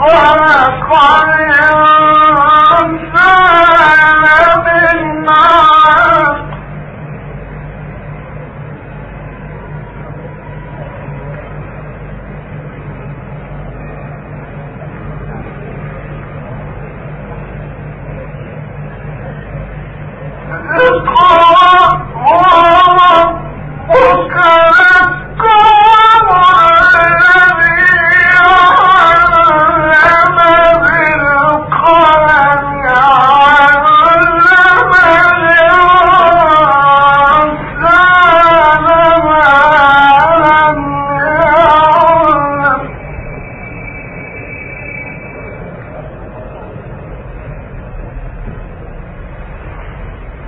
وقال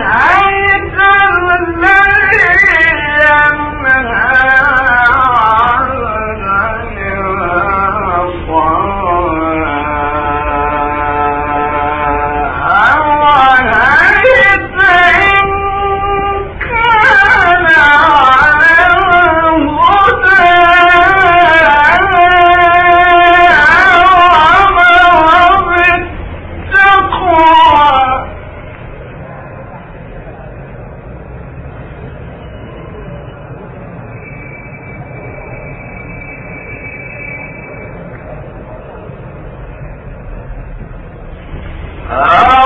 صدق الله Ah!